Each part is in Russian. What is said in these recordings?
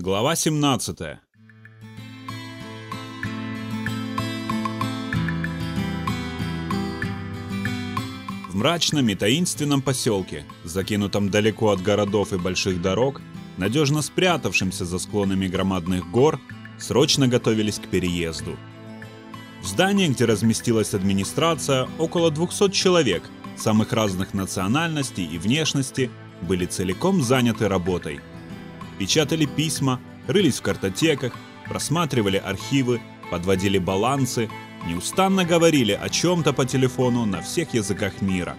Глава 17. В мрачном и таинственном поселке, закинутом далеко от городов и больших дорог, надежно спрятавшимся за склонами громадных гор, срочно готовились к переезду. В здании, где разместилась администрация, около 200 человек самых разных национальностей и внешности были целиком заняты работой – печатали письма, рылись в картотеках, просматривали архивы, подводили балансы, неустанно говорили о чем-то по телефону на всех языках мира.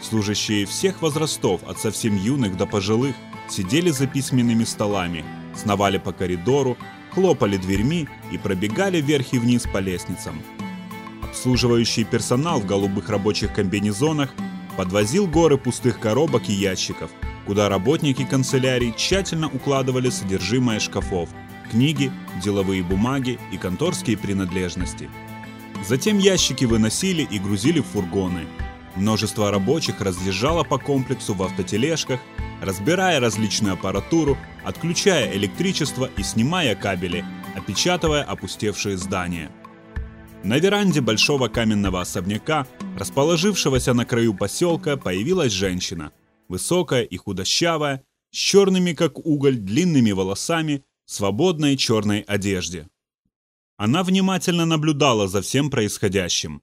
Служащие всех возрастов, от совсем юных до пожилых, сидели за письменными столами, сновали по коридору, хлопали дверьми и пробегали вверх и вниз по лестницам. Обслуживающий персонал в голубых рабочих комбинезонах подвозил горы пустых коробок и ящиков – куда работники канцелярий тщательно укладывали содержимое шкафов, книги, деловые бумаги и конторские принадлежности. Затем ящики выносили и грузили в фургоны. Множество рабочих разъезжало по комплексу в автотележках, разбирая различную аппаратуру, отключая электричество и снимая кабели, опечатывая опустевшие здания. На веранде большого каменного особняка, расположившегося на краю поселка, появилась женщина – высокая и худощавая, с черными, как уголь, длинными волосами, свободной черной одежде. Она внимательно наблюдала за всем происходящим.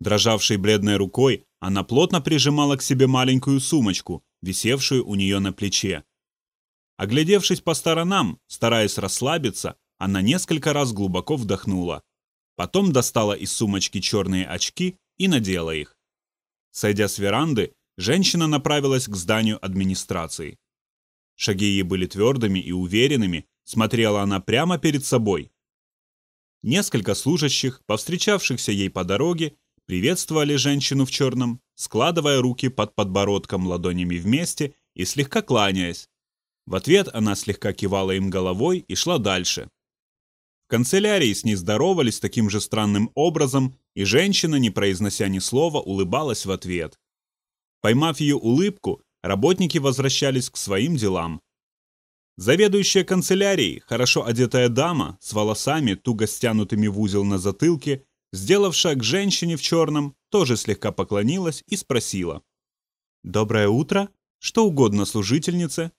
Дрожавшей бледной рукой она плотно прижимала к себе маленькую сумочку, висевшую у нее на плече. Оглядевшись по сторонам, стараясь расслабиться, она несколько раз глубоко вдохнула. Потом достала из сумочки черные очки и надела их. Сойдя с веранды, женщина направилась к зданию администрации. Шаги ей были твердыми и уверенными, смотрела она прямо перед собой. Несколько служащих, повстречавшихся ей по дороге, приветствовали женщину в черном, складывая руки под подбородком ладонями вместе и слегка кланяясь. В ответ она слегка кивала им головой и шла дальше. В канцелярии с ней здоровались таким же странным образом, и женщина, не произнося ни слова, улыбалась в ответ. Поймав ее улыбку, работники возвращались к своим делам. Заведующая канцелярией, хорошо одетая дама, с волосами, туго стянутыми в узел на затылке, сделавшая к женщине в черном, тоже слегка поклонилась и спросила. «Доброе утро. Что угодно служительнице?»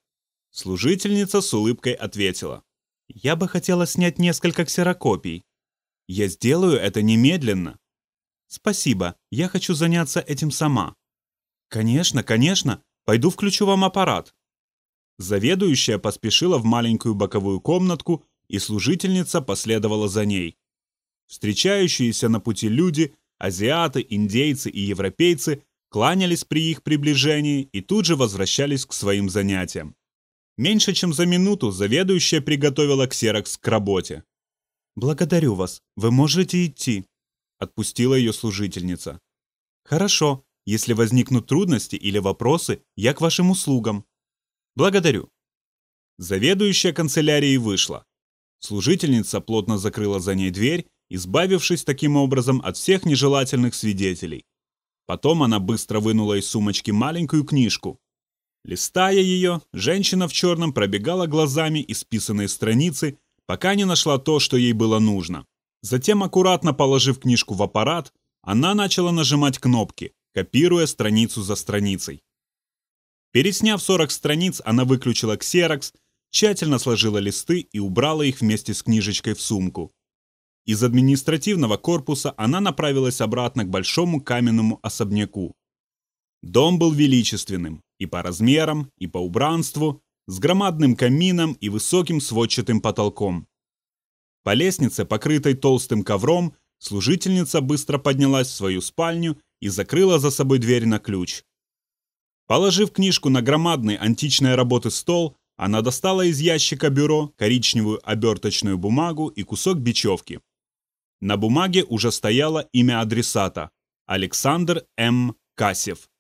Служительница с улыбкой ответила. «Я бы хотела снять несколько ксерокопий. Я сделаю это немедленно». «Спасибо, я хочу заняться этим сама», «Конечно, конечно. Пойду включу вам аппарат». Заведующая поспешила в маленькую боковую комнатку, и служительница последовала за ней. Встречающиеся на пути люди, азиаты, индейцы и европейцы кланялись при их приближении и тут же возвращались к своим занятиям. Меньше чем за минуту заведующая приготовила ксерокс к работе. «Благодарю вас. Вы можете идти», — отпустила ее служительница. «Хорошо. Если возникнут трудности или вопросы, я к вашим услугам. Благодарю. Заведующая канцелярией вышла. Служительница плотно закрыла за ней дверь, избавившись таким образом от всех нежелательных свидетелей. Потом она быстро вынула из сумочки маленькую книжку. Листая ее, женщина в черном пробегала глазами исписанные страницы, пока не нашла то, что ей было нужно. Затем, аккуратно положив книжку в аппарат, она начала нажимать кнопки, копируя страницу за страницей. Пересняв 40 страниц, она выключила ксерокс, тщательно сложила листы и убрала их вместе с книжечкой в сумку. Из административного корпуса она направилась обратно к большому каменному особняку. Дом был величественным и по размерам, и по убранству, с громадным камином и высоким сводчатым потолком. По лестнице, покрытой толстым ковром, служительница быстро поднялась в свою спальню и закрыла за собой дверь на ключ. Положив книжку на громадный античной работы стол, она достала из ящика бюро коричневую оберточную бумагу и кусок бечевки. На бумаге уже стояло имя адресата – Александр М. Касев.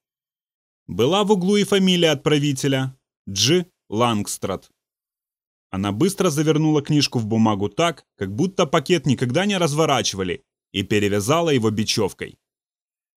Была в углу и фамилия отправителя – Дж. Лангстрад. Она быстро завернула книжку в бумагу так, как будто пакет никогда не разворачивали, и перевязала его бечевкой.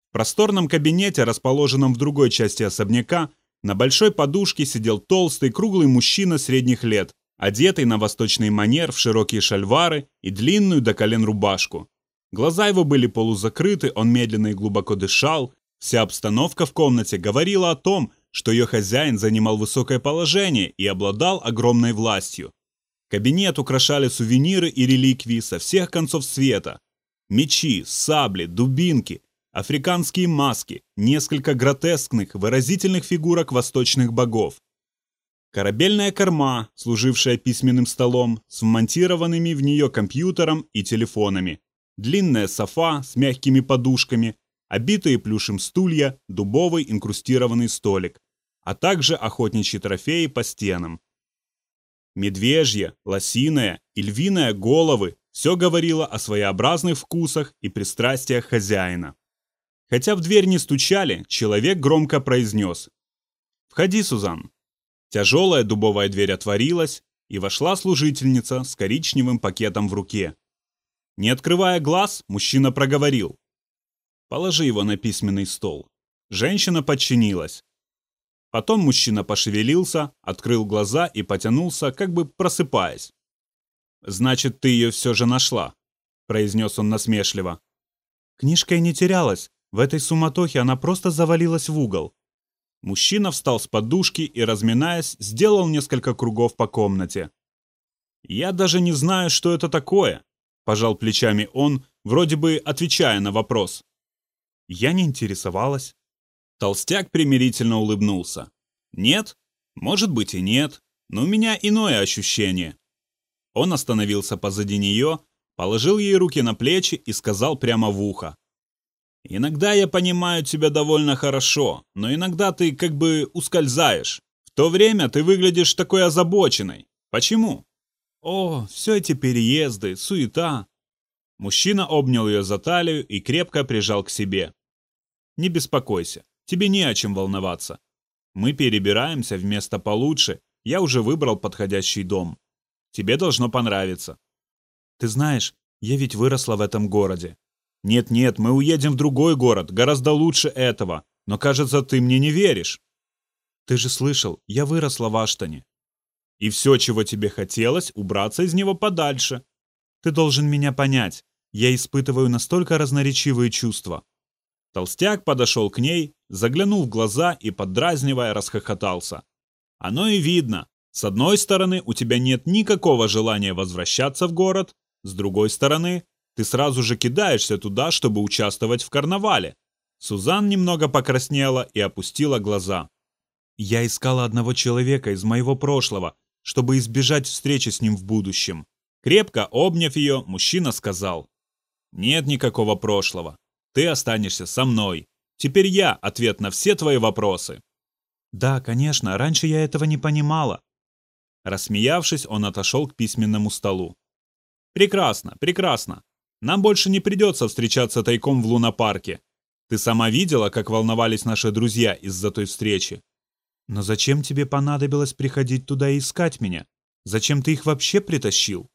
В просторном кабинете, расположенном в другой части особняка, на большой подушке сидел толстый, круглый мужчина средних лет, одетый на восточный манер в широкие шальвары и длинную до колен рубашку. Глаза его были полузакрыты, он медленно и глубоко дышал. Вся обстановка в комнате говорила о том, что ее хозяин занимал высокое положение и обладал огромной властью. Кабинет украшали сувениры и реликвии со всех концов света. Мечи, сабли, дубинки, африканские маски, несколько гротескных, выразительных фигурок восточных богов. Корабельная корма, служившая письменным столом, с вмонтированными в нее компьютером и телефонами. Длинная софа с мягкими подушками, обитые плюшем стулья, дубовый инкрустированный столик, а также охотничьи трофеи по стенам. Медвежья, лосиная и львиная головы все говорило о своеобразных вкусах и пристрастиях хозяина. Хотя в дверь не стучали, человек громко произнес «Входи, Сузан». Тяжелая дубовая дверь отворилась, и вошла служительница с коричневым пакетом в руке. Не открывая глаз, мужчина проговорил «Положи его на письменный стол». Женщина подчинилась. Потом мужчина пошевелился, открыл глаза и потянулся, как бы просыпаясь. «Значит, ты ее все же нашла», — произнес он насмешливо. «Книжка и не терялась. В этой суматохе она просто завалилась в угол». Мужчина встал с подушки и, разминаясь, сделал несколько кругов по комнате. «Я даже не знаю, что это такое», — пожал плечами он, вроде бы отвечая на вопрос. Я не интересовалась. Толстяк примирительно улыбнулся. «Нет? Может быть и нет, но у меня иное ощущение». Он остановился позади нее, положил ей руки на плечи и сказал прямо в ухо. «Иногда я понимаю тебя довольно хорошо, но иногда ты как бы ускользаешь. В то время ты выглядишь такой озабоченной. Почему?» «О, все эти переезды, суета». Мужчина обнял ее за талию и крепко прижал к себе. «Не беспокойся, тебе не о чем волноваться. Мы перебираемся в место получше, я уже выбрал подходящий дом. Тебе должно понравиться». «Ты знаешь, я ведь выросла в этом городе. «Нет-нет, мы уедем в другой город, гораздо лучше этого. Но, кажется, ты мне не веришь». «Ты же слышал, я выросла в Аштоне». «И все, чего тебе хотелось, убраться из него подальше. Ты должен меня понять. Я испытываю настолько разноречивые чувства». Толстяк подошел к ней, заглянул в глаза и, поддразнивая, расхохотался. «Оно и видно. С одной стороны, у тебя нет никакого желания возвращаться в город, с другой стороны, ты сразу же кидаешься туда, чтобы участвовать в карнавале. Сузан немного покраснела и опустила глаза. Я искала одного человека из моего прошлого, чтобы избежать встречи с ним в будущем. Крепко обняв ее, мужчина сказал. Нет никакого прошлого. Ты останешься со мной. Теперь я ответ на все твои вопросы. Да, конечно, раньше я этого не понимала. Рассмеявшись, он отошел к письменному столу. Прекрасно, прекрасно. Нам больше не придется встречаться тайком в лунопарке. Ты сама видела, как волновались наши друзья из-за той встречи. Но зачем тебе понадобилось приходить туда и искать меня? Зачем ты их вообще притащил?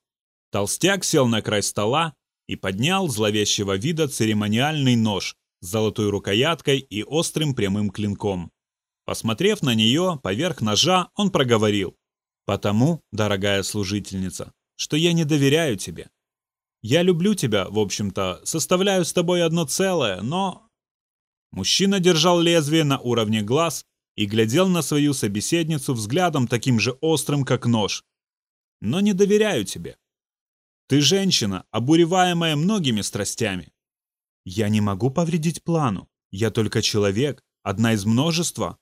Толстяк сел на край стола и поднял зловещего вида церемониальный нож с золотой рукояткой и острым прямым клинком. Посмотрев на нее, поверх ножа, он проговорил. «Потому, дорогая служительница, что я не доверяю тебе. Я люблю тебя, в общем-то, составляю с тобой одно целое, но...» Мужчина держал лезвие на уровне глаз и глядел на свою собеседницу взглядом таким же острым, как нож. «Но не доверяю тебе. Ты женщина, обуреваемая многими страстями. Я не могу повредить плану. Я только человек, одна из множества».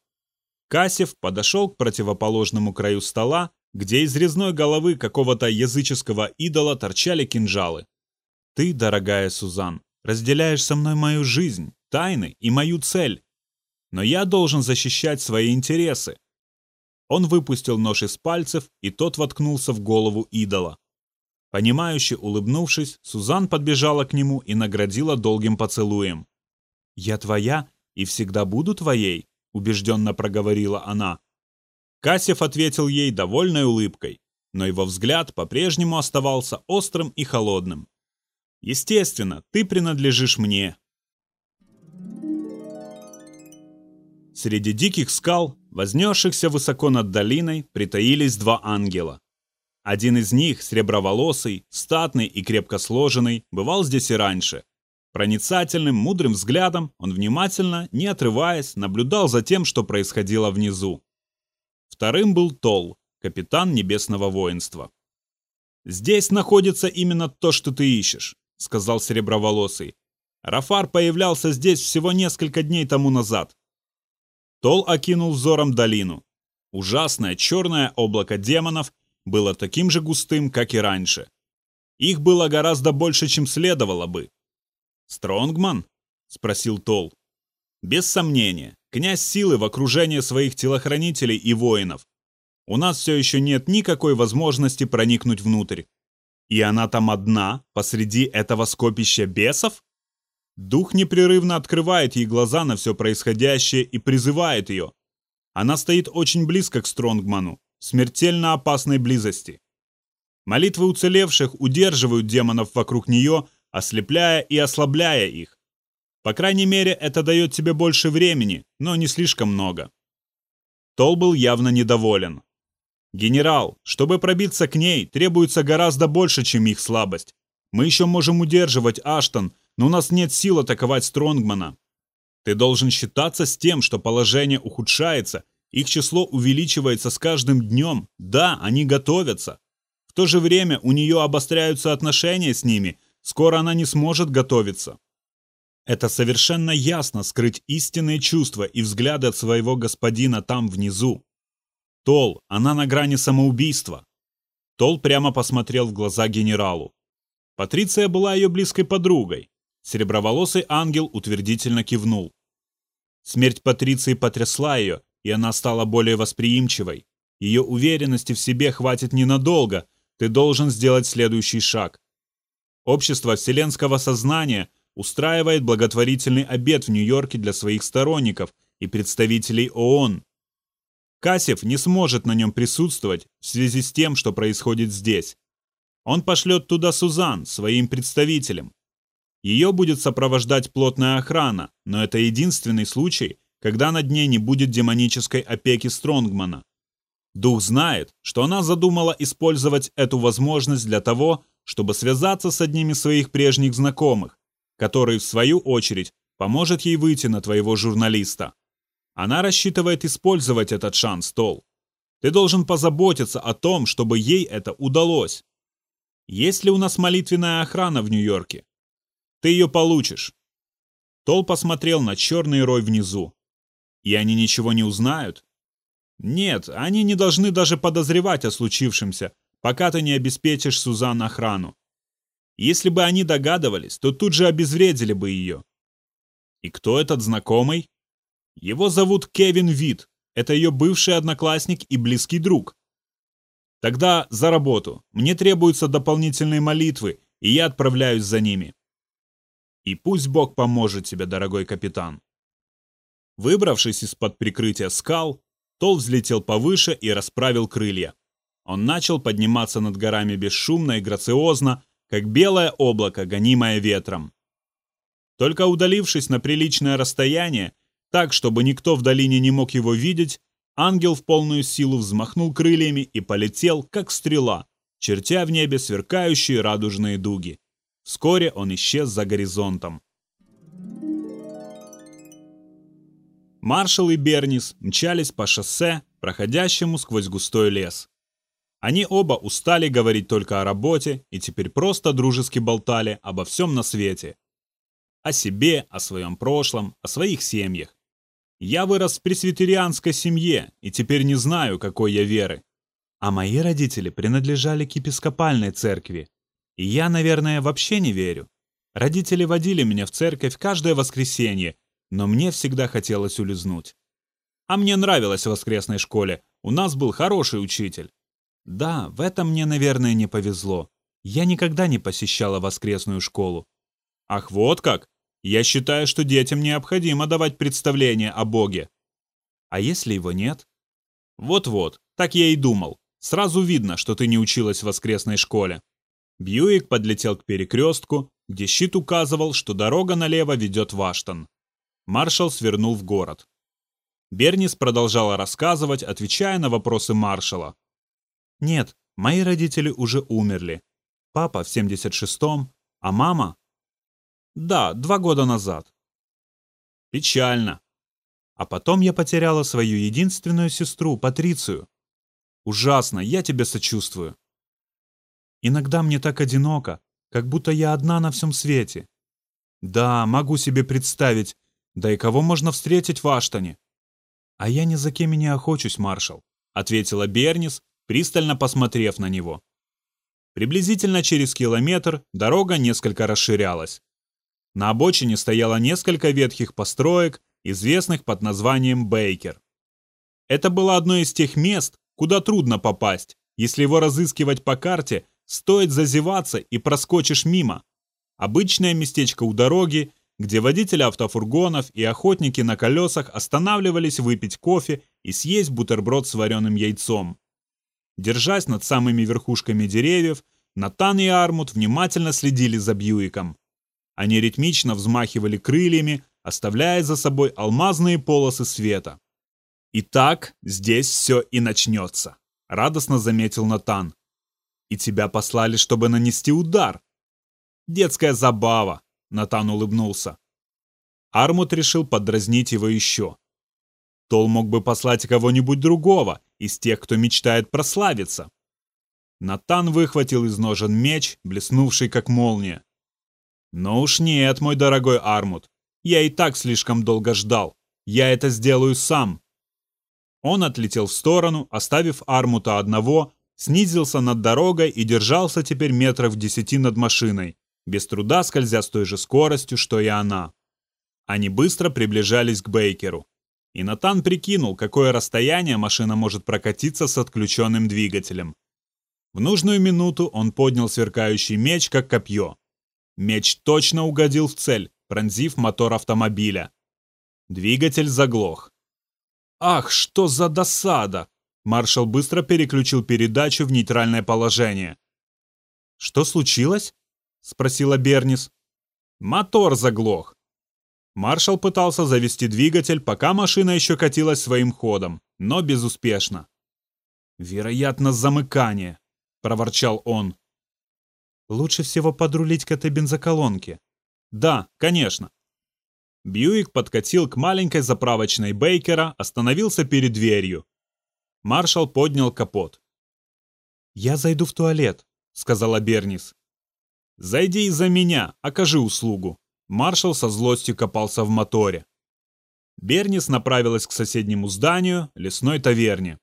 Касев подошел к противоположному краю стола, где из резной головы какого-то языческого идола торчали кинжалы. Ты, дорогая Сузан, разделяешь со мной мою жизнь, тайны и мою цель. Но я должен защищать свои интересы. Он выпустил нож из пальцев, и тот воткнулся в голову идола. Понимающе улыбнувшись, Сузан подбежала к нему и наградила долгим поцелуем. «Я твоя и всегда буду твоей», — убежденно проговорила она. Кассев ответил ей довольной улыбкой, но его взгляд по-прежнему оставался острым и холодным. Естественно, ты принадлежишь мне. Среди диких скал, вознесшихся высоко над долиной, притаились два ангела. Один из них, среброволосый, статный и крепко сложенный, бывал здесь и раньше. Проницательным, мудрым взглядом он внимательно, не отрываясь, наблюдал за тем, что происходило внизу. Вторым был Тол, капитан Небесного воинства. «Здесь находится именно то, что ты ищешь», — сказал Сереброволосый. «Рафар появлялся здесь всего несколько дней тому назад». Тол окинул взором долину. Ужасное черное облако демонов было таким же густым, как и раньше. Их было гораздо больше, чем следовало бы. «Стронгман?» — спросил Тол. «Без сомнения, князь силы в окружении своих телохранителей и воинов. У нас все еще нет никакой возможности проникнуть внутрь. И она там одна, посреди этого скопища бесов? Дух непрерывно открывает ей глаза на все происходящее и призывает ее. Она стоит очень близко к Стронгману, смертельно опасной близости. Молитвы уцелевших удерживают демонов вокруг нее, ослепляя и ослабляя их. По крайней мере, это дает тебе больше времени, но не слишком много. Тол был явно недоволен. «Генерал, чтобы пробиться к ней, требуется гораздо больше, чем их слабость. Мы еще можем удерживать Аштон, но у нас нет сил атаковать Стронгмана. Ты должен считаться с тем, что положение ухудшается, их число увеличивается с каждым днем. Да, они готовятся. В то же время у нее обостряются отношения с ними, скоро она не сможет готовиться. Это совершенно ясно скрыть истинные чувства и взгляды от своего господина там внизу. Тол, она на грани самоубийства. Тол прямо посмотрел в глаза генералу. Патриция была ее близкой подругой. Сереброволосый ангел утвердительно кивнул. Смерть Патриции потрясла ее, и она стала более восприимчивой. Ее уверенности в себе хватит ненадолго, ты должен сделать следующий шаг. Общество Вселенского Сознания устраивает благотворительный обед в Нью-Йорке для своих сторонников и представителей ООН. Кассев не сможет на нем присутствовать в связи с тем, что происходит здесь. Он пошлет туда Сузан, своим представителем. Ее будет сопровождать плотная охрана, но это единственный случай, когда над ней не будет демонической опеки Стронгмана. Дух знает, что она задумала использовать эту возможность для того, чтобы связаться с одним из своих прежних знакомых, который, в свою очередь, поможет ей выйти на твоего журналиста. Она рассчитывает использовать этот шанс, Тол. Ты должен позаботиться о том, чтобы ей это удалось. Есть ли у нас молитвенная охрана в Нью-Йорке? Ты ее получишь. Тол посмотрел на черный рой внизу. И они ничего не узнают? Нет, они не должны даже подозревать о случившемся, пока ты не обеспечишь Сузан охрану. Если бы они догадывались, то тут же обезвредили бы ее. И кто этот знакомый? Его зовут Кевин Вит. Это ее бывший одноклассник и близкий друг. Тогда за работу. Мне требуются дополнительные молитвы, и я отправляюсь за ними. И пусть Бог поможет тебе, дорогой капитан. Выбравшись из-под прикрытия скал, Тол взлетел повыше и расправил крылья. Он начал подниматься над горами бесшумно и грациозно, как белое облако, гонимое ветром. Только удалившись на приличное расстояние, так, чтобы никто в долине не мог его видеть, ангел в полную силу взмахнул крыльями и полетел, как стрела, чертя в небе сверкающие радужные дуги. Вскоре он исчез за горизонтом. Маршал и Бернис мчались по шоссе, проходящему сквозь густой лес. Они оба устали говорить только о работе и теперь просто дружески болтали обо всем на свете. О себе, о своем прошлом, о своих семьях. Я вырос в пресвитерианской семье и теперь не знаю, какой я веры. А мои родители принадлежали к епископальной церкви, и я, наверное, вообще не верю. Родители водили меня в церковь каждое воскресенье, но мне всегда хотелось улизнуть. А мне нравилось в воскресной школе, у нас был хороший учитель. Да, в этом мне, наверное, не повезло. Я никогда не посещала воскресную школу. Ах, вот как! Я считаю, что детям необходимо давать представление о Боге. А если его нет? Вот-вот, так я и думал. Сразу видно, что ты не училась в воскресной школе. Бьюик подлетел к перекрестку, где щит указывал, что дорога налево ведет в Аштон. Маршал свернул в город. Бернис продолжала рассказывать, отвечая на вопросы маршала. «Нет, мои родители уже умерли. Папа в 76-м, а мама... Да, два года назад. Печально. А потом я потеряла свою единственную сестру, Патрицию. Ужасно, я тебе сочувствую. Иногда мне так одиноко, как будто я одна на всем свете. Да, могу себе представить, да и кого можно встретить в Аштоне? А я ни за кем и не охочусь, маршал, ответила Бернис, пристально посмотрев на него. Приблизительно через километр дорога несколько расширялась. На обочине стояло несколько ветхих построек, известных под названием Бейкер. Это было одно из тех мест, куда трудно попасть, если его разыскивать по карте, стоит зазеваться и проскочишь мимо. Обычное местечко у дороги, где водители автофургонов и охотники на колесах останавливались выпить кофе и съесть бутерброд с вареным яйцом. Держась над самыми верхушками деревьев, Натан и Армут внимательно следили за Бьюиком. Они ритмично взмахивали крыльями, оставляя за собой алмазные полосы света. «Итак, здесь все и начнется», — радостно заметил Натан. «И тебя послали, чтобы нанести удар». «Детская забава», — Натан улыбнулся. Армут решил подразнить его еще. Тол мог бы послать кого-нибудь другого, из тех, кто мечтает прославиться. Натан выхватил из ножен меч, блеснувший как молния. «Но уж нет, мой дорогой Армут. Я и так слишком долго ждал. Я это сделаю сам». Он отлетел в сторону, оставив Армута одного, снизился над дорогой и держался теперь метров десяти над машиной, без труда скользя с той же скоростью, что и она. Они быстро приближались к Бейкеру. И Натан прикинул, какое расстояние машина может прокатиться с отключенным двигателем. В нужную минуту он поднял сверкающий меч, как копье. Меч точно угодил в цель, пронзив мотор автомобиля. Двигатель заглох. «Ах, что за досада!» Маршал быстро переключил передачу в нейтральное положение. «Что случилось?» — спросила Бернис. «Мотор заглох. Маршал пытался завести двигатель, пока машина еще катилась своим ходом, но безуспешно. «Вероятно, замыкание», — проворчал он. «Лучше всего подрулить к этой бензоколонке». «Да, конечно». Бьюик подкатил к маленькой заправочной Бейкера, остановился перед дверью. Маршал поднял капот. «Я зайду в туалет», — сказала Бернис. «Зайди из-за меня, окажи услугу», Маршал со злостью копался в моторе. Бернис направилась к соседнему зданию, лесной таверне.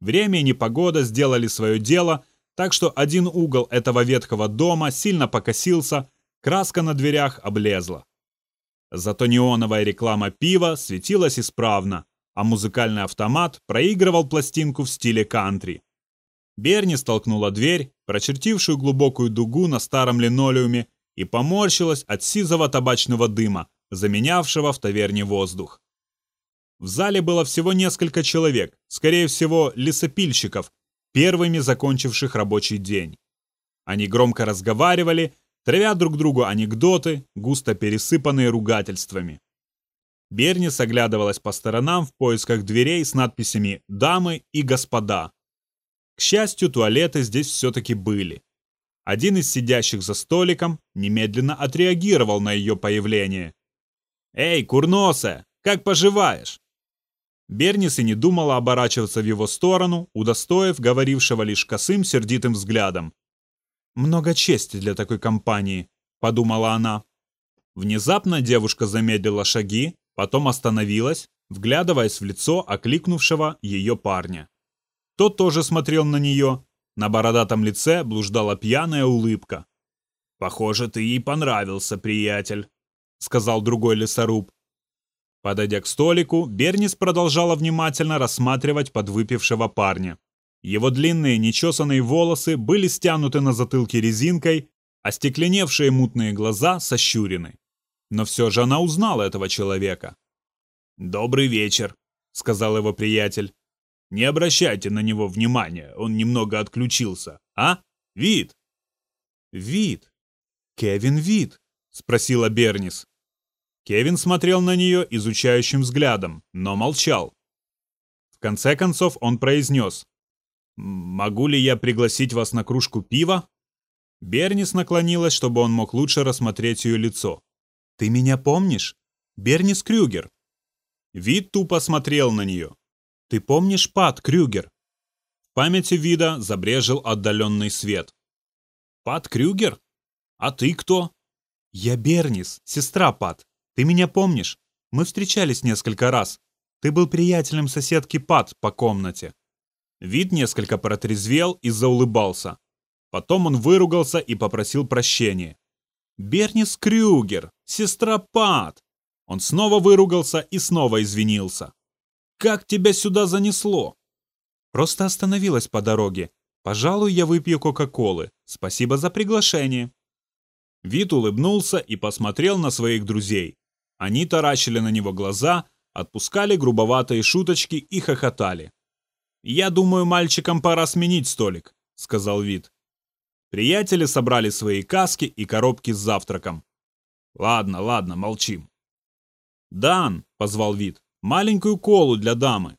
Время и непогода сделали свое дело, так что один угол этого ветхого дома сильно покосился, краска на дверях облезла. Зато неоновая реклама пива светилась исправно, а музыкальный автомат проигрывал пластинку в стиле кантри. Берни столкнула дверь, прочертившую глубокую дугу на старом линолеуме, и поморщилась от сизого табачного дыма, заменявшего в таверне воздух. В зале было всего несколько человек, скорее всего, лесопильщиков, первыми закончивших рабочий день. Они громко разговаривали, травя друг другу анекдоты, густо пересыпанные ругательствами. Бернис оглядывалась по сторонам в поисках дверей с надписями «Дамы» и «Господа». К счастью, туалеты здесь все-таки были. Один из сидящих за столиком немедленно отреагировал на ее появление. «Эй, курноса, как поживаешь?» Бернис и не думала оборачиваться в его сторону, удостоив говорившего лишь косым сердитым взглядом. «Много чести для такой компании», — подумала она. Внезапно девушка замедлила шаги, потом остановилась, вглядываясь в лицо окликнувшего ее парня. Тот тоже смотрел на нее, на бородатом лице блуждала пьяная улыбка. «Похоже, ты ей понравился, приятель», — сказал другой лесоруб. Подойдя к столику, Бернис продолжала внимательно рассматривать подвыпившего парня. Его длинные нечесанные волосы были стянуты на затылке резинкой, а стекленевшие мутные глаза сощурены. Но все же она узнала этого человека. «Добрый вечер», — сказал его приятель. Не обращайте на него внимания, он немного отключился. А? Вид? Вид. Кевин Вид, спросила Бернис. Кевин смотрел на нее изучающим взглядом, но молчал. В конце концов он произнес. Могу ли я пригласить вас на кружку пива? Бернис наклонилась, чтобы он мог лучше рассмотреть ее лицо. Ты меня помнишь? Бернис Крюгер. Вид тупо смотрел на нее. Ты помнишь Пат Крюгер? В памяти вида забрежил отдаленный свет. Пат Крюгер? А ты кто? Я Бернис, сестра Пат. Ты меня помнишь? Мы встречались несколько раз. Ты был приятелем соседки Пат по комнате. Вид несколько протрезвел и заулыбался. Потом он выругался и попросил прощения. «Бернис Крюгер, сестра Пат!» Он снова выругался и снова извинился. «Как тебя сюда занесло?» «Просто остановилась по дороге. Пожалуй, я выпью Кока-Колы. Спасибо за приглашение». Вид улыбнулся и посмотрел на своих друзей. Они таращили на него глаза, отпускали грубоватые шуточки и хохотали. «Я думаю, мальчикам пора сменить столик», — сказал Вид. Приятели собрали свои каски и коробки с завтраком. «Ладно, ладно, молчим». «Дан», — позвал Вид, — «маленькую колу для дамы».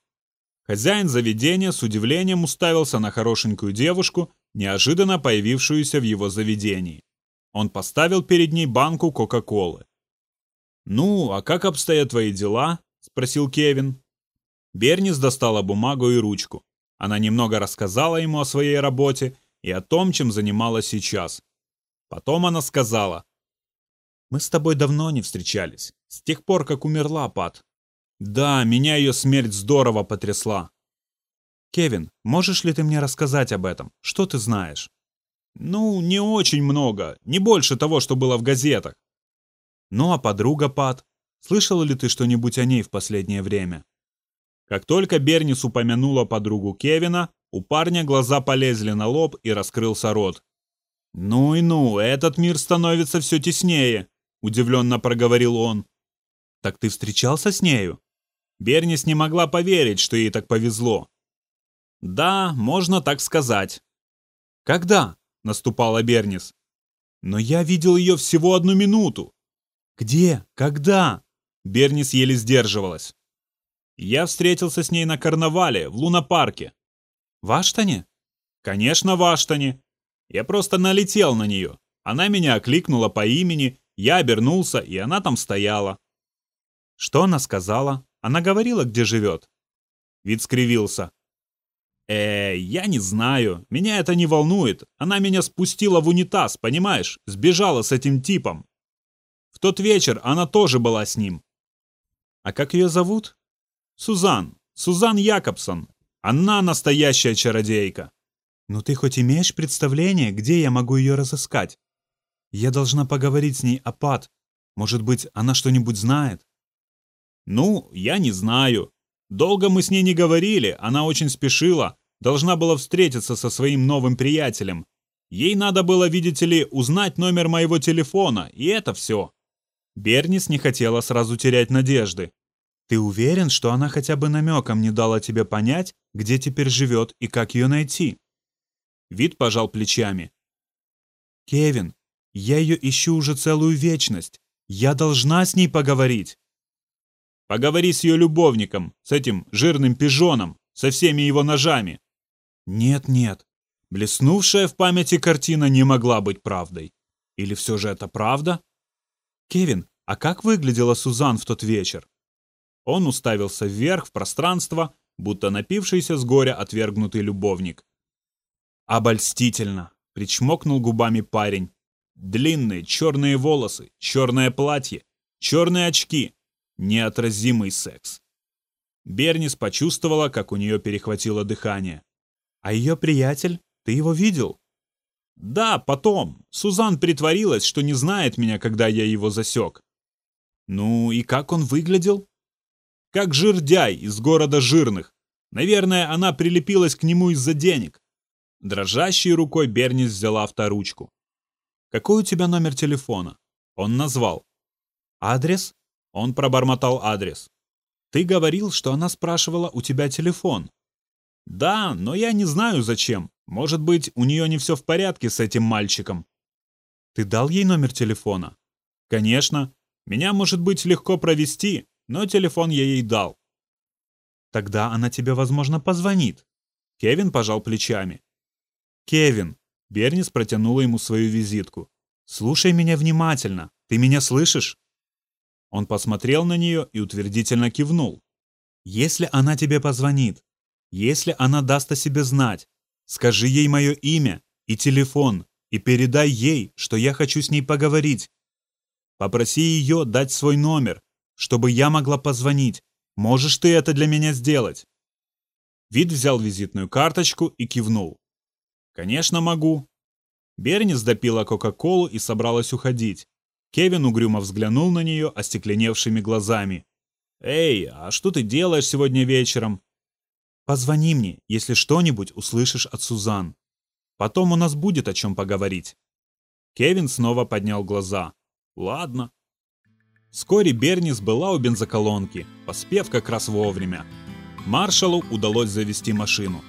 Хозяин заведения с удивлением уставился на хорошенькую девушку, неожиданно появившуюся в его заведении. Он поставил перед ней банку Кока-Колы. «Ну, а как обстоят твои дела?» – спросил Кевин. Бернис достала бумагу и ручку. Она немного рассказала ему о своей работе и о том, чем занималась сейчас. Потом она сказала. «Мы с тобой давно не встречались, с тех пор, как умерла Пат. Да, меня ее смерть здорово потрясла. Кевин, можешь ли ты мне рассказать об этом? Что ты знаешь?» «Ну, не очень много, не больше того, что было в газетах. Ну а подруга Пат? Слышала ли ты что-нибудь о ней в последнее время? Как только Бернис упомянула подругу Кевина, у парня глаза полезли на лоб и раскрылся рот. «Ну и ну, этот мир становится все теснее», — удивленно проговорил он. «Так ты встречался с нею?» Бернис не могла поверить, что ей так повезло. «Да, можно так сказать». «Когда?» — наступала Бернис. «Но я видел ее всего одну минуту. «Где? Когда?» Бернис еле сдерживалась. «Я встретился с ней на карнавале, в лунопарке». «В Аштане?» «Конечно, в Аштане. Я просто налетел на нее. Она меня окликнула по имени, я обернулся, и она там стояла». «Что она сказала? Она говорила, где живет?» Вид скривился. «Э, я не знаю. Меня это не волнует. Она меня спустила в унитаз, понимаешь? Сбежала с этим типом тот вечер она тоже была с ним. А как ее зовут? Сузан. Сузан Якобсон. Она настоящая чародейка. Но ты хоть имеешь представление, где я могу ее разыскать? Я должна поговорить с ней о Пат. Может быть, она что-нибудь знает? Ну, я не знаю. Долго мы с ней не говорили, она очень спешила, должна была встретиться со своим новым приятелем. Ей надо было, видите ли, узнать номер моего телефона, и это все. Бернис не хотела сразу терять надежды. «Ты уверен, что она хотя бы намеком не дала тебе понять, где теперь живет и как ее найти?» Вид пожал плечами. «Кевин, я ее ищу уже целую вечность. Я должна с ней поговорить». «Поговори с ее любовником, с этим жирным пижоном, со всеми его ножами». «Нет-нет, блеснувшая в памяти картина не могла быть правдой. Или все же это правда?» «Кевин, а как выглядела Сузан в тот вечер?» Он уставился вверх в пространство, будто напившийся с горя отвергнутый любовник. «Обольстительно!» — причмокнул губами парень. «Длинные черные волосы, черное платье, черные очки. Неотразимый секс». Бернис почувствовала, как у нее перехватило дыхание. «А ее приятель? Ты его видел?» Да, потом. Сузан притворилась, что не знает меня, когда я его засек. Ну и как он выглядел? Как жирдяй из города жирных. Наверное, она прилепилась к нему из-за денег. Дрожащей рукой Бернис взяла авторучку. «Какой у тебя номер телефона?» Он назвал. «Адрес?» Он пробормотал адрес. «Ты говорил, что она спрашивала у тебя телефон». «Да, но я не знаю зачем. Может быть, у нее не все в порядке с этим мальчиком. Ты дал ей номер телефона? Конечно. Меня, может быть, легко провести, но телефон я ей дал. Тогда она тебе, возможно, позвонит. Кевин пожал плечами. «Кевин!» Бернис протянула ему свою визитку. «Слушай меня внимательно. Ты меня слышишь?» Он посмотрел на нее и утвердительно кивнул. «Если она тебе позвонит, если она даст о себе знать, скажи ей мое имя и телефон и передай ей, что я хочу с ней поговорить. Попроси ее дать свой номер, чтобы я могла позвонить. Можешь ты это для меня сделать?» Вид взял визитную карточку и кивнул. «Конечно могу». Бернис допила Кока-Колу и собралась уходить. Кевин угрюмо взглянул на нее остекленевшими глазами. «Эй, а что ты делаешь сегодня вечером?» «Позвони мне, если что-нибудь услышишь от Сузан. Потом у нас будет о чем поговорить». Кевин снова поднял глаза. «Ладно». Вскоре Бернис была у бензоколонки, поспев как раз вовремя. Маршалу удалось завести машину.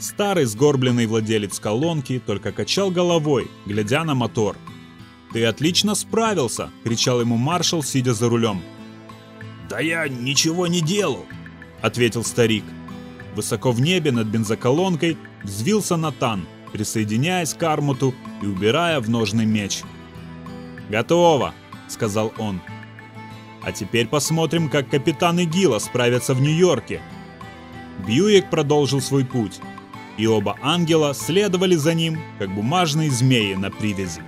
Старый сгорбленный владелец колонки только качал головой, глядя на мотор. «Ты отлично справился!» – кричал ему маршал, сидя за рулем. «Да я ничего не делал!» – ответил старик. Высоко в небе над бензоколонкой взвился Натан, присоединяясь к Армуту и убирая в ножный меч. «Готово!» – сказал он. «А теперь посмотрим, как капитан Игила справятся в Нью-Йорке». Бьюик продолжил свой путь, и оба ангела следовали за ним, как бумажные змеи на привязи.